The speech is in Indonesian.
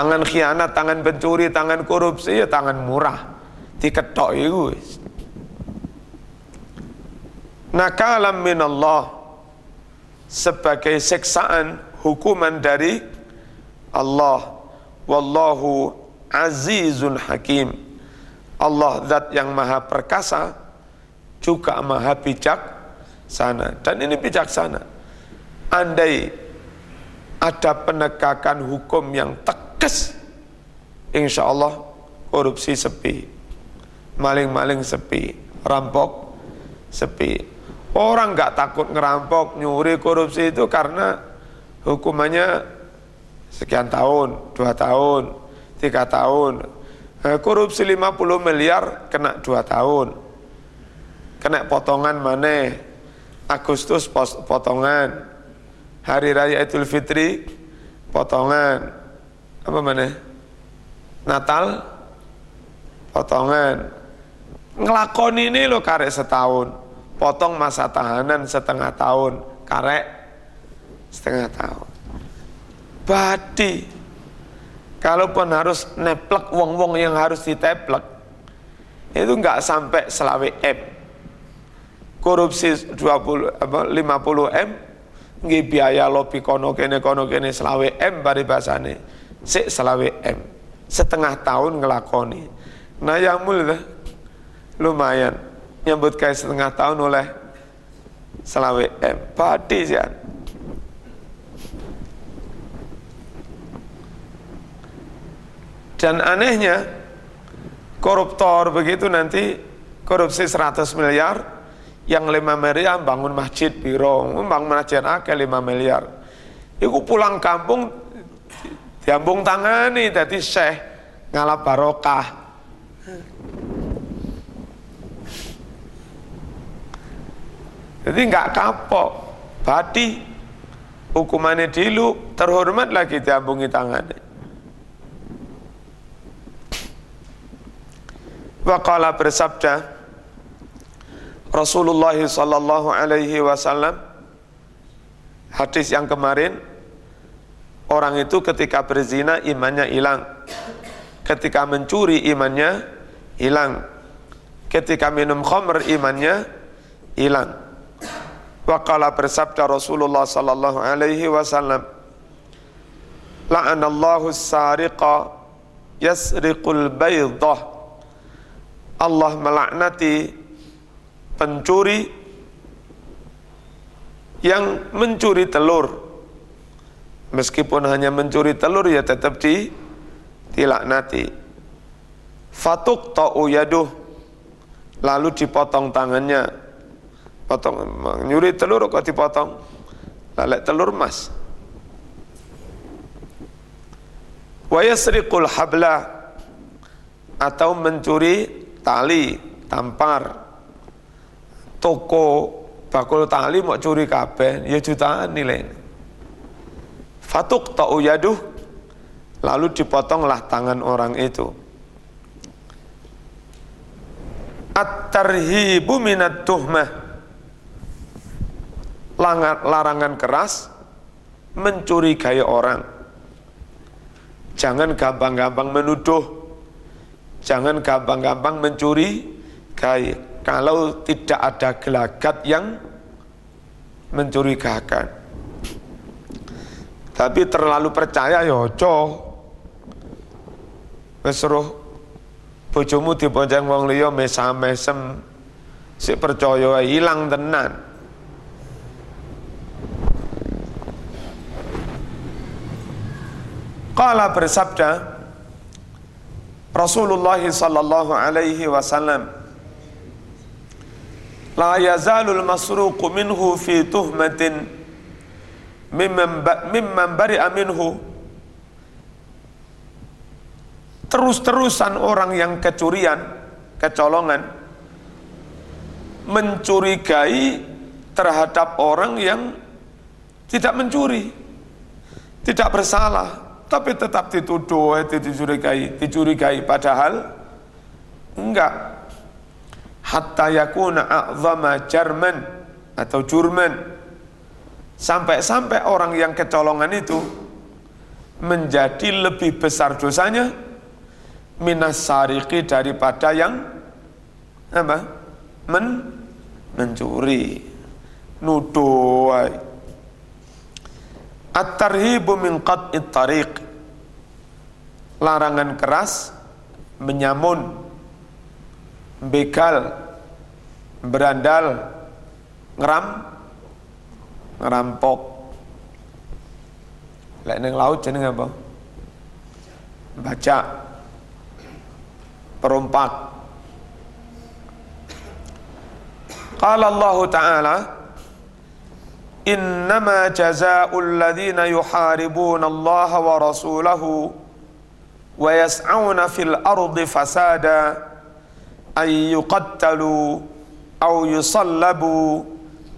Tangan khianat, tangan pencuri, tangan korupsi ya tangan murah. Diketok itu. Nakalam minallah sebagai seksaan hukuman dari Allah. Wallahu azizun hakim. Allah zat yang maha perkasa juga maha bijak sana dan ini bijaksana. Andai ada penegakan hukum yang tegas, insya Allah korupsi sepi, maling-maling sepi, rampok sepi. Orang nggak takut ngerampok, nyuri, korupsi itu karena hukumannya sekian tahun, dua tahun, tiga tahun. Eh, korupsi 50 miliar kena dua tahun. Kena potongan mana? Agustus potongan, Hari Raya Idul Fitri potongan apa mana? Natal potongan. Ngelakoni ini lo karek setahun, potong masa tahanan setengah tahun, karek setengah tahun. Badi, kalaupun harus neplek wong-wong yang harus diteplek, itu nggak sampai selawe M. Korupsi 20 apa 50 M nggih biaya lobi kono kene kono kene selawe M bari basane sik selawe M. Setengah tahun ngelakoni. Nah yang mulia lumayan. Nyambut kayak setengah tahun oleh selawe M. Padi sih dan anehnya koruptor begitu nanti korupsi 100 miliar yang lima miliar bangun masjid biro. Bangun masjid akeh lima miliar. Iku pulang kampung diambung tangani jadi syekh ngalap barokah. Jadi nggak kapok. Badi hukumannya dulu terhormat lagi diambungi tangannya. Waqala bersabda Rasulullah sallallahu alaihi wasallam hadis yang kemarin orang itu ketika berzina imannya hilang. Ketika mencuri imannya hilang. Ketika minum khamr imannya hilang. Waqala bersabda Rasulullah sallallahu alaihi wasallam la'anallahu sariqa yasriqul baydah Allah melaknati pencuri yang mencuri telur meskipun hanya mencuri telur ya tetap di dilaknati. Fatuk ta'u yaduh. Lalu dipotong tangannya. Potong nyuri telur kok dipotong? Lalek telur mas wa yasriqul habla. Atau mencuri tali tampar. Toko bakul tali mau curi kabeh ya jutaan nilai fatuk ta'u yaduh. Lalu dipotonglah tangan orang itu. At-tarhibu minat tuhmah. Larangan keras mencurigai orang. Jangan gampang-gampang menuduh. Jangan gampang-gampang mencuri gaya kalau tidak ada gelagat yang mencurigakan. Tapi terlalu percaya ya ojo. Wis suruh bojomu dibonceng wong liya mesam-mesem sik percaya hilang tenan. Qala bersabda Rasulullah sallallahu alaihi wasallam la yazalul masruqu minhu fi tuhmatin mimman mimman bari'a minhu. Terus-terusan orang yang kecurian kecolongan mencurigai terhadap orang yang tidak mencuri tidak bersalah tapi tetap dituduh dicurigai dicurigai padahal enggak. Hatta yakuna a'zama jarman atau jurman sampai-sampai orang yang kecolongan itu menjadi lebih besar dosanya minas sariki daripada yang apa? Men mencuri. Nuduh. At-tarhibu min qat'it. Larangan keras menyamun begal berandal ngeram ngerampok. Lek ning laut jeneng apa? Baca perompak. Qala Allah taala innama jazaa'ul ladzina yuharibuna Allah wa rasulahu wa fil ardi fasada ay yuqattalu yusallabu